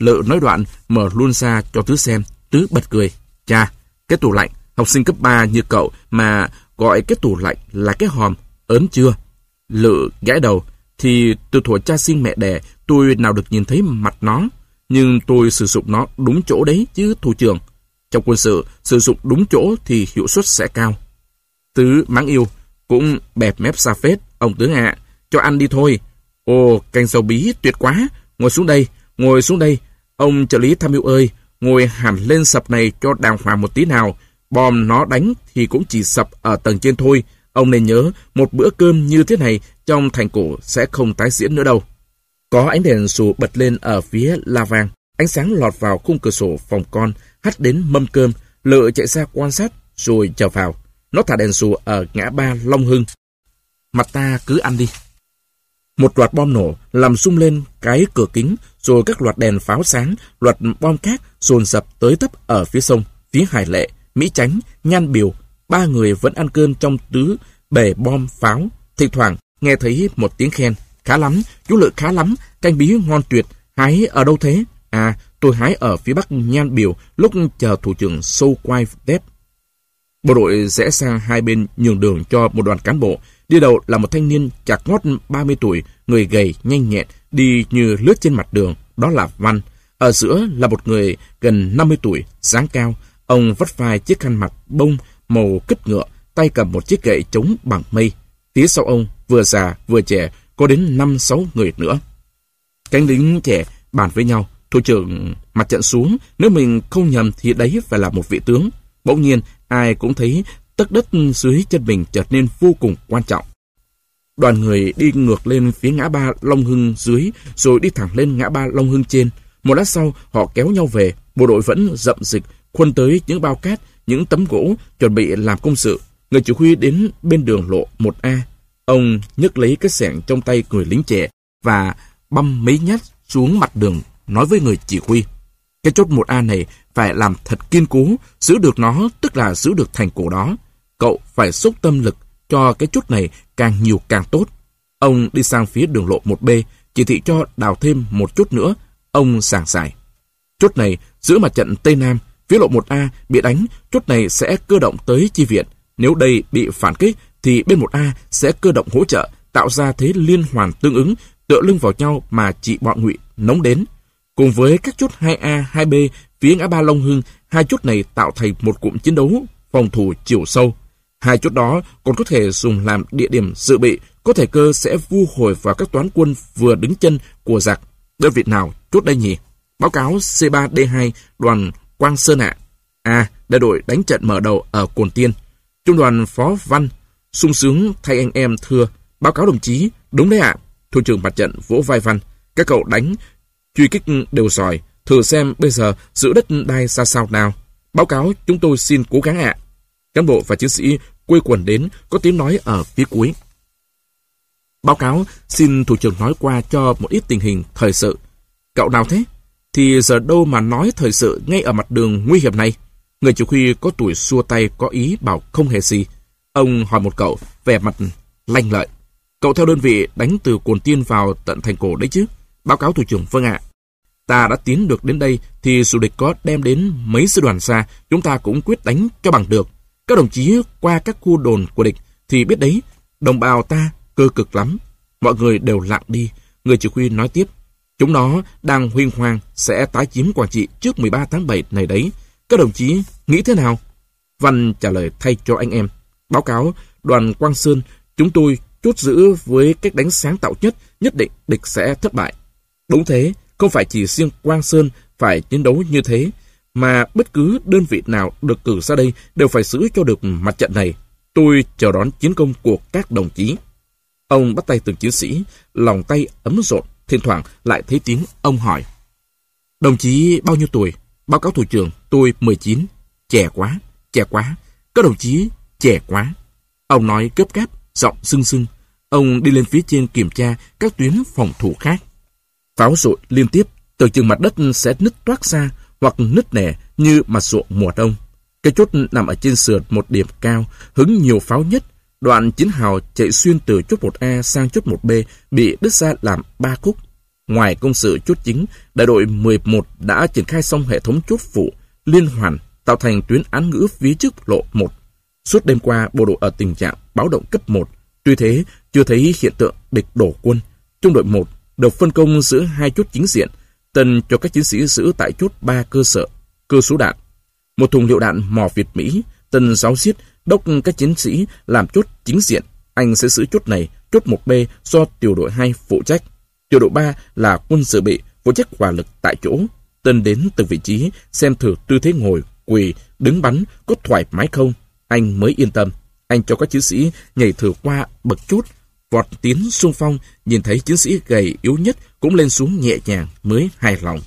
Lợ nói đoạn mở luôn ra cho Tứ xem. Tứ bật cười. Cha, cái tủ lạnh, học sinh cấp 3 như cậu mà gọi cái tủ lạnh là cái hòm, ớn chưa? Lự gãi đầu, thì từ thuở cha sinh mẹ đẻ, tôi nào được nhìn thấy mặt nó. Nhưng tôi sử dụng nó đúng chỗ đấy chứ thủ trưởng. Trong quân sự, sử dụng đúng chỗ thì hiệu suất sẽ cao. Tứ mắng yêu, cũng bẹp mép xa phết, ông tứ ạ, cho ăn đi thôi. Ồ, canh sầu bí tuyệt quá, ngồi xuống đây, ngồi xuống đây. Ông trợ lý tham mưu ơi, ngồi hẳn lên sập này cho đàng hoàng một tí nào. Bom nó đánh thì cũng chỉ sập ở tầng trên thôi, Ông nên nhớ, một bữa cơm như thế này trong thành cổ sẽ không tái diễn nữa đâu. Có ánh đèn sù bật lên ở phía la vàng, Ánh sáng lọt vào khung cửa sổ phòng con, hắt đến mâm cơm, lựa chạy ra quan sát, rồi trở vào. Nó thả đèn sù ở ngã ba Long Hưng. Mặt ta cứ ăn đi. Một loạt bom nổ làm rung lên cái cửa kính, rồi các loạt đèn pháo sáng, loạt bom cát dồn dập tới tấp ở phía sông, phía Hải Lệ, Mỹ Chánh, Nhan Biểu, ba người vẫn ăn cơm trong tứ bể bom pháo. Thỉnh thoảng nghe thấy một tiếng khen. Khá lắm, chú Lự khá lắm, canh bí ngon tuyệt. Hái ở đâu thế? À, tôi hái ở phía bắc Nhan Biểu lúc chờ thủ trưởng sâu quay dép Bộ đội rẽ sang hai bên nhường đường cho một đoàn cán bộ. Đi đầu là một thanh niên chạc ngót 30 tuổi, người gầy, nhanh nhẹn, đi như lướt trên mặt đường. Đó là Văn. Ở giữa là một người gần 50 tuổi, dáng cao. Ông vắt vai chiếc khăn mặt bông màu kích ngựa, tay cầm một chiếc gậy chống bằng mây. Phía sau ông, vừa già vừa trẻ, có đến năm sáu người nữa. Cánh lính trẻ bàn với nhau, thủ trưởng mặt trận xuống, nếu mình không nhầm thì đấy phải là một vị tướng. Bỗng nhiên, ai cũng thấy tất đất dưới chân mình trở nên vô cùng quan trọng. Đoàn người đi ngược lên phía ngã ba Long Hưng dưới, rồi đi thẳng lên ngã ba Long Hưng trên. Một lát sau, họ kéo nhau về, bộ đội vẫn dậm dịch, khuân tới những bao cát những tấm gỗ chuẩn bị làm công sự. Người chỉ huy đến bên đường lộ 1A. Ông nhấc lấy cái sẻng trong tay người lính trẻ và băm mấy nhát xuống mặt đường nói với người chỉ huy. Cái chốt 1A này phải làm thật kiên cố, giữ được nó tức là giữ được thành cổ đó. Cậu phải xúc tâm lực cho cái chốt này càng nhiều càng tốt. Ông đi sang phía đường lộ 1B, chỉ thị cho đào thêm một chút nữa. Ông sàng sải. Chốt này giữa mặt trận Tây Nam, phía lộ 1A bị đánh, chốt này sẽ cơ động tới chi viện. Nếu đây bị phản kích, thì bên 1A sẽ cơ động hỗ trợ, tạo ra thế liên hoàn tương ứng, tựa lưng vào nhau mà chị bọn ngụy nóng đến. Cùng với các chốt 2A, 2B phía ngã ba Long Hưng, hai chốt này tạo thành một cụm chiến đấu phòng thủ chiều sâu. Hai chốt đó còn có thể dùng làm địa điểm dự bị, có thể cơ sẽ vu hồi vào các toán quân vừa đứng chân của giặc. Đơn vị nào chốt đây nhỉ? Báo cáo C3D2 đoàn Quang Sơn ạ. À, đại đội đánh trận mở đầu ở Cồn Tiên. Trung đoàn Phó Văn, sung sướng thay anh em thưa. Báo cáo đồng chí, đúng đấy ạ. Thủ trưởng mặt trận vỗ vai Văn. Các cậu đánh, truy kích đều giỏi. Thử xem bây giờ giữ đất đai ra sao nào. Báo cáo chúng tôi xin cố gắng ạ. Cán bộ và chiến sĩ quây quần đến có tiếng nói ở phía cuối. Báo cáo xin thủ trưởng nói qua cho một ít tình hình thời sự. Cậu nào thế? Thì giờ đâu mà nói thời sự ngay ở mặt đường nguy hiểm này. Người chỉ huy có tuổi xua tay có ý bảo không hề gì. Ông hỏi một cậu, vẻ mặt lanh lợi. Cậu theo đơn vị đánh từ cồn tiên vào tận thành cổ đấy chứ? Báo cáo thủ trưởng vâng ạ. Ta đã tiến được đến đây thì dù địch có đem đến mấy sư đoàn xa, chúng ta cũng quyết đánh cho bằng được. Các đồng chí qua các khu đồn của địch thì biết đấy, đồng bào ta cơ cực lắm. Mọi người đều lặng đi. Người chỉ huy nói tiếp, chúng nó đang huyên hoang sẽ tái chiếm Quảng Trị trước 13 tháng 7 này đấy. Các đồng chí nghĩ thế nào? Văn trả lời thay cho anh em. Báo cáo đoàn Quang Sơn, chúng tôi chốt giữ với cách đánh sáng tạo nhất, nhất định địch sẽ thất bại. Đúng thế, không phải chỉ riêng Quang Sơn phải chiến đấu như thế, mà bất cứ đơn vị nào được cử ra đây đều phải giữ cho được mặt trận này. Tôi chờ đón chiến công của các đồng chí. Ông bắt tay từng chiến sĩ, lòng tay ấm rộn, thỉnh thoảng lại thấy tiếng ông hỏi. Đồng chí bao nhiêu tuổi? Báo cáo thủ trưởng, tôi 19. Trẻ quá, trẻ quá. Các đồng chí, trẻ quá. Ông nói cấp cáp, giọng sưng sưng. Ông đi lên phía trên kiểm tra các tuyến phòng thủ khác. Pháo rội liên tiếp, từ chừng mặt đất sẽ nứt toát ra hoặc nứt nẻ như mặt ruộng mùa đông. Cái chốt nằm ở trên sườn một điểm cao, hứng nhiều pháo nhất. Đoạn chiến hào chạy xuyên từ chốt 1A sang chốt 1B bị đứt ra làm ba khúc. Ngoài công sự chốt chính, đại đội 11 đã triển khai xong hệ thống chốt phụ, liên hoàn, tạo thành tuyến án ngữ phía trước lộ 1. Suốt đêm qua, bộ đội ở tình trạng báo động cấp 1. Tuy thế, chưa thấy hiện tượng địch đổ quân. Trung đội 1 được phân công giữa hai chốt chính diện, Tân cho các chiến sĩ giữ tại chốt ba cơ sở, cơ số đạn. Một thùng liệu đạn mò Việt Mỹ, Tân giáo xiết, đốc các chiến sĩ làm chốt chính diện. Anh sẽ giữ chốt này, chốt 1B do tiểu đội 2 phụ trách. Tiểu đội 3 là quân sự bị, phụ trách hỏa lực tại chỗ. Tân đến từng vị trí, xem thử tư thế ngồi, quỳ, đứng bắn có thoải mái không. Anh mới yên tâm. Anh cho các chiến sĩ nhảy thử qua bậc chốt, vọt tiến xung phong, nhìn thấy chiến sĩ gầy yếu nhất cũng lên xuống nhẹ nhàng mới hài lòng.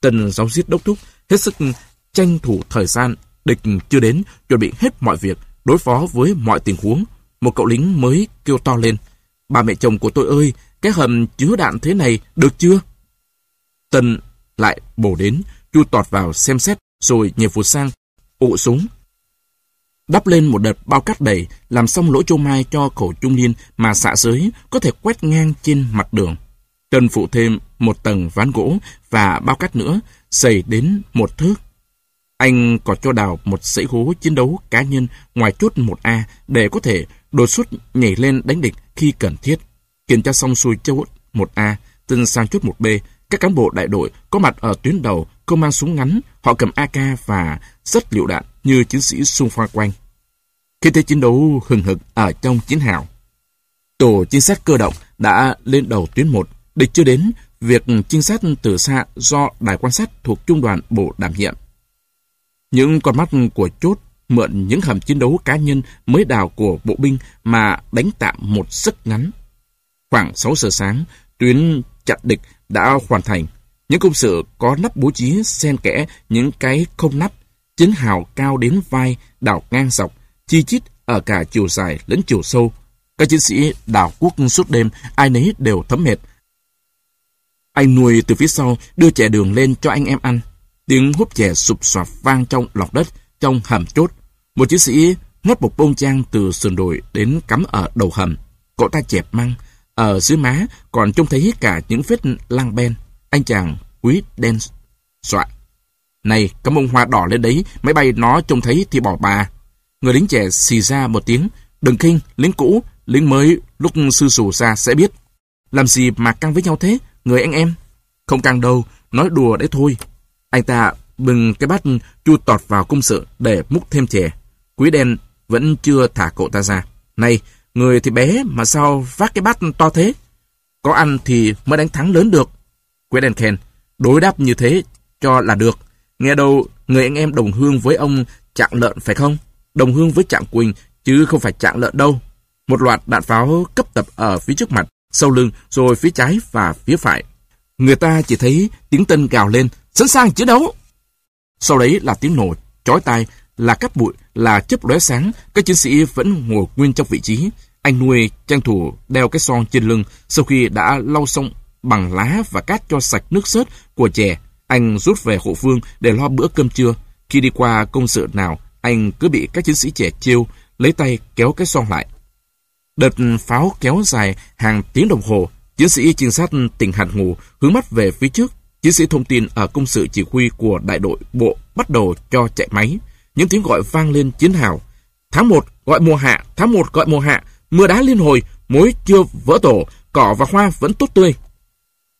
tần giáo giết đốc thúc, hết sức tranh thủ thời gian, địch chưa đến, chuẩn bị hết mọi việc, đối phó với mọi tình huống. Một cậu lính mới kêu to lên, bà mẹ chồng của tôi ơi, cái hầm chứa đạn thế này được chưa? tần lại bổ đến, chu tọt vào xem xét, rồi nhảy vụt sang, ụ súng. Đắp lên một đợt bao cát đầy, làm xong lỗ chô mai cho khẩu trung niên mà xạ giới có thể quét ngang trên mặt đường. Cần phụ thêm một tầng ván gỗ và bao cát nữa, dày đến một thước. Anh còn cho đào một dãy hố chiến đấu cá nhân ngoài chốt 1A để có thể đột xuất nhảy lên đánh địch khi cần thiết. Kiểm tra xong xuôi chốt 1A, tân sang chốt 1B, các cán bộ đại đội có mặt ở tuyến đầu không mang súng ngắn, họ cầm AK và rất liệu đạn như chiến sĩ xung phong quanh. Khi thế chiến đấu hừng hực ở trong chiến hào, tổ trinh sát cơ động đã lên đầu tuyến 1 Địch chưa đến, việc trinh sát từ xa do đài quan sát thuộc trung đoàn bộ đảm nhiệm. Những con mắt của chốt mượn những hầm chiến đấu cá nhân mới đào của bộ binh mà đánh tạm một sức ngắn. Khoảng 6 giờ sáng, tuyến chặn địch đã hoàn thành. Những công sự có nắp bố trí xen kẽ những cái không nắp, chiến hào cao đến vai, đào ngang dọc, chi chít ở cả chiều dài lẫn chiều sâu. Các chiến sĩ đào quốc suốt đêm, ai nấy đều thấm mệt, anh nuôi từ phía sau đưa chè đường lên cho anh em ăn. Tiếng húp chè sụp soạt vang trong lọc đất, trong hầm chốt. Một chiến sĩ ngất một bông trang từ sườn đồi đến cắm ở đầu hầm. Cậu ta chẹp măng, ở dưới má còn trông thấy cả những vết lang ben. Anh chàng quý đen soạn. Này, có bông hoa đỏ lên đấy, máy bay nó trông thấy thì bỏ bà. Người lính trẻ xì ra một tiếng. Đừng kinh, lính cũ, lính mới lúc sư sù ra sẽ biết. Làm gì mà căng với nhau thế, người anh em? Không căng đâu, nói đùa đấy thôi. Anh ta bừng cái bát chua tọt vào cung sự để múc thêm chè. Quý đen vẫn chưa thả cậu ta ra. Này, người thì bé mà sao vác cái bát to thế? Có ăn thì mới đánh thắng lớn được. Quý đen khen, đối đáp như thế cho là được. Nghe đâu, người anh em đồng hương với ông Trạng Lợn phải không? Đồng hương với Trạng Quỳnh, chứ không phải Trạng Lợn đâu. Một loạt đạn pháo cấp tập ở phía trước mặt, sau lưng, rồi phía trái và phía phải. Người ta chỉ thấy tiếng tên gào lên, sẵn sàng chiến đấu. Sau đấy là tiếng nổ, chói tai, là cắt bụi, là chớp lóe sáng, các chiến sĩ vẫn ngồi nguyên trong vị trí. Anh nuôi tranh thủ đeo cái son trên lưng sau khi đã lau xong bằng lá và cát cho sạch nước sớt của chè. Anh rút về hộ phương để lo bữa cơm trưa. Khi đi qua công sự nào, anh cứ bị các chiến sĩ trẻ chiêu, lấy tay kéo cái son lại. Đợt pháo kéo dài hàng tiếng đồng hồ, chiến sĩ trinh sát tỉnh hạt ngủ hướng mắt về phía trước. Chiến sĩ thông tin ở công sự chỉ huy của đại đội bộ bắt đầu cho chạy máy. Những tiếng gọi vang lên chiến hào. Tháng 1 gọi mùa hạ, tháng 1 gọi mùa hạ, mưa đá liên hồi, mối chưa vỡ tổ, cỏ và hoa vẫn tốt tươi.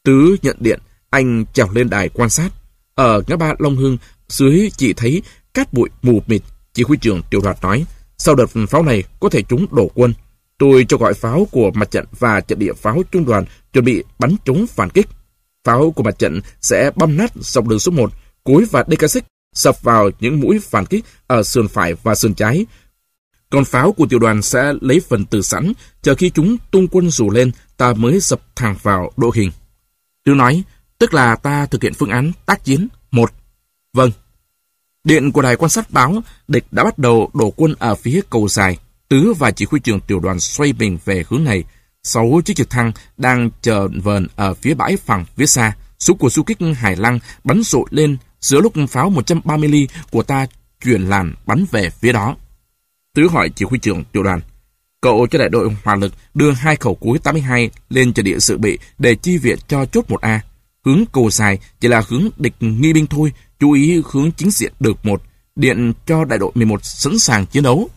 Tứ nhận điện, anh trèo lên đài quan sát. Ở ngã ba Long Hưng, dưới chỉ thấy cát bụi mù mịt. Chỉ huy trưởng tiểu đoạt nói, sau đợt pháo này có thể chúng đổ quân. Tôi cho gọi pháo của mặt trận và trận địa pháo trung đoàn chuẩn bị bắn chúng phản kích. Pháo của mặt trận sẽ băm nát dọc đường số 1, cuối và DK6 sập vào những mũi phản kích ở sườn phải và sườn trái. Còn pháo của tiểu đoàn sẽ lấy phần từ sẵn, chờ khi chúng tung quân rủ lên, ta mới dập thẳng vào đội hình. Tiểu nói, tức là ta thực hiện phương án tác chiến. Một. Vâng. Điện của đài quan sát báo, địch đã bắt đầu đổ quân ở phía cầu dài. Tứ và chỉ huy trưởng tiểu đoàn xoay mình về hướng này. Sáu chiếc trực thăng đang chờ vờn ở phía bãi phẳng phía xa. Súng của du kích Hải Lăng bắn rội lên giữa lúc pháo 130 ly của ta chuyển làn bắn về phía đó. Tứ hỏi chỉ huy trưởng tiểu đoàn. Cậu cho đại đội hỏa lực đưa hai khẩu cuối 82 lên trận địa sự bị để chi viện cho chốt 1A. Hướng cầu dài chỉ là hướng địch nghi binh thôi, chú ý hướng chính diện được một, điện cho đại đội 11 sẵn sàng chiến đấu.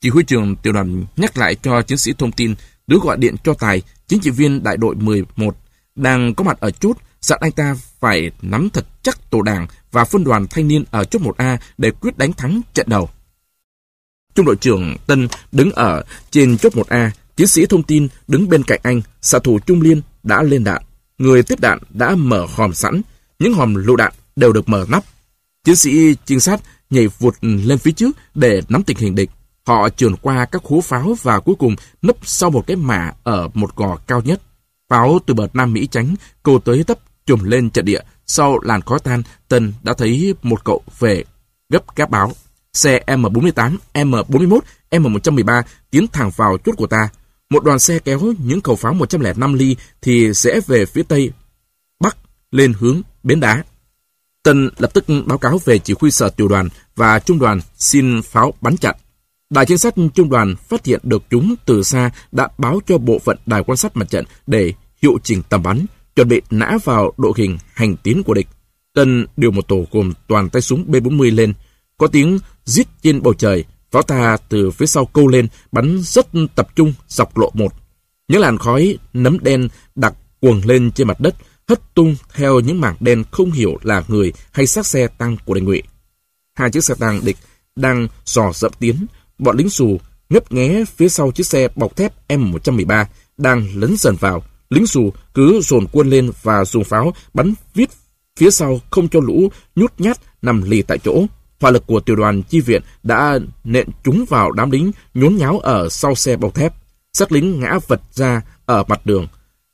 Chỉ huy trưởng tiểu đoàn nhắc lại cho chiến sĩ thông tin, đứa gọi điện cho Tài, chính trị viên đại đội 11, đang có mặt ở chốt, dặn anh ta phải nắm thật chắc tổ đảng và phân đoàn thanh niên ở chốt 1A để quyết đánh thắng trận đầu. Trung đội trưởng Tân đứng ở trên chốt 1A, chiến sĩ thông tin đứng bên cạnh anh, xạ thủ Trung Liên đã lên đạn. Người tiếp đạn đã mở hòm sẵn, những hòm lựu đạn đều được mở nắp. Chiến sĩ trinh sát nhảy vụt lên phía trước để nắm tình hình địch. Họ trườn qua các hố pháo và cuối cùng nấp sau một cái mả ở một gò cao nhất. Pháo từ bờ Nam Mỹ tránh, cô tới tấp trùm lên trận địa. Sau làn khói tan, Tân đã thấy một cậu về gấp cáp báo. Xe M48, M41, M113 tiến thẳng vào chốt của ta. Một đoàn xe kéo những khẩu pháo 105 ly thì sẽ về phía tây, bắc, lên hướng Bến Đá. Tân lập tức báo cáo về chỉ huy sở tiểu đoàn và trung đoàn xin pháo bắn chặn. đại chiến sát trung đoàn phát hiện được chúng từ xa đã báo cho bộ phận đài quan sát mặt trận để hiệu chỉnh tầm bắn, chuẩn bị nã vào đội hình hành tiến của địch. Tân điều một tổ gồm toàn tay súng B-40 lên. Có tiếng giết trên bầu trời, pháo ta từ phía sau câu lên, bắn rất tập trung dọc lộ một. Những làn khói nấm đen đặc quần lên trên mặt đất, hất tung theo những mảng đen không hiểu là người hay xác xe tăng của đại ngụy. Hai chiếc xe tăng địch đang dò dậm tiến, bọn lính xù ngấp nghé phía sau chiếc xe bọc thép M113 đang lấn dần vào. Lính xù cứ dồn quân lên và dùng pháo bắn viết phía sau không cho lũ nhút nhát nằm lì tại chỗ. Hỏa lực của tiểu đoàn chi viện đã nện chúng vào đám lính nhốn nháo ở sau xe bọc thép. Xác lính ngã vật ra ở mặt đường.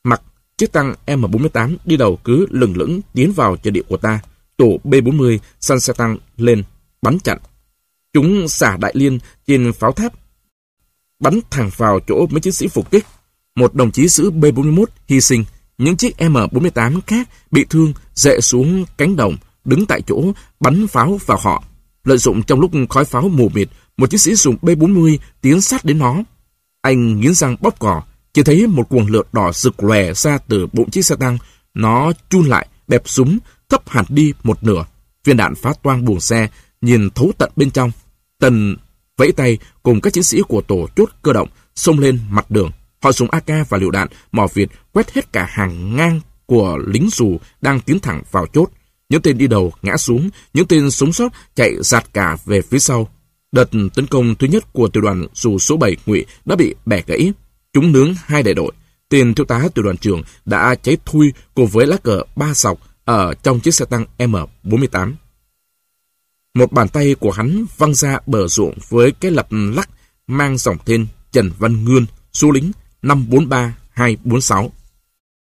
Mặc chiếc tăng M48 đi đầu cứ lừng lững tiến vào trận địa của ta. Tổ B40 săn xe tăng lên, bắn chặn. Chúng xả đại liên trên pháo thép, bắn thẳng vào chỗ mấy chiến sĩ phục kích. Một đồng chí giữ B41 hy sinh, những chiếc M48 khác bị thương dệ xuống cánh đồng, đứng tại chỗ bắn pháo vào họ. Lợi dụng trong lúc khói pháo mù mịt, một chiến sĩ dùng B-40 tiến sát đến nó. Anh nghiến răng bóp cỏ, chỉ thấy một cuồng lửa đỏ rực lòe ra từ bụng chiếc xe tăng. Nó chun lại, bẹp súng, thấp hẳn đi một nửa. Viên đạn phá toang buồng xe, nhìn thấu tận bên trong. Tần vẫy tay cùng các chiến sĩ của tổ chốt cơ động xông lên mặt đường. Họ dùng AK và lựu đạn, mỏ Việt quét hết cả hàng ngang của lính dù đang tiến thẳng vào chốt. Những tên đi đầu ngã xuống, những tên sống sót chạy giạt cả về phía sau. Đợt tấn công thứ nhất của tiểu đoàn dù số 7 ngụy đã bị bẻ gãy. Chúng nướng hai đại đội. Tiền thiếu tá tiểu đoàn trưởng đã cháy thui cùng với lá cờ ba sọc ở trong chiếc xe tăng M48. Một bàn tay của hắn văng ra bờ ruộng với cái lập lắc mang dòng tên Trần Văn Ngươn, số lính 543246.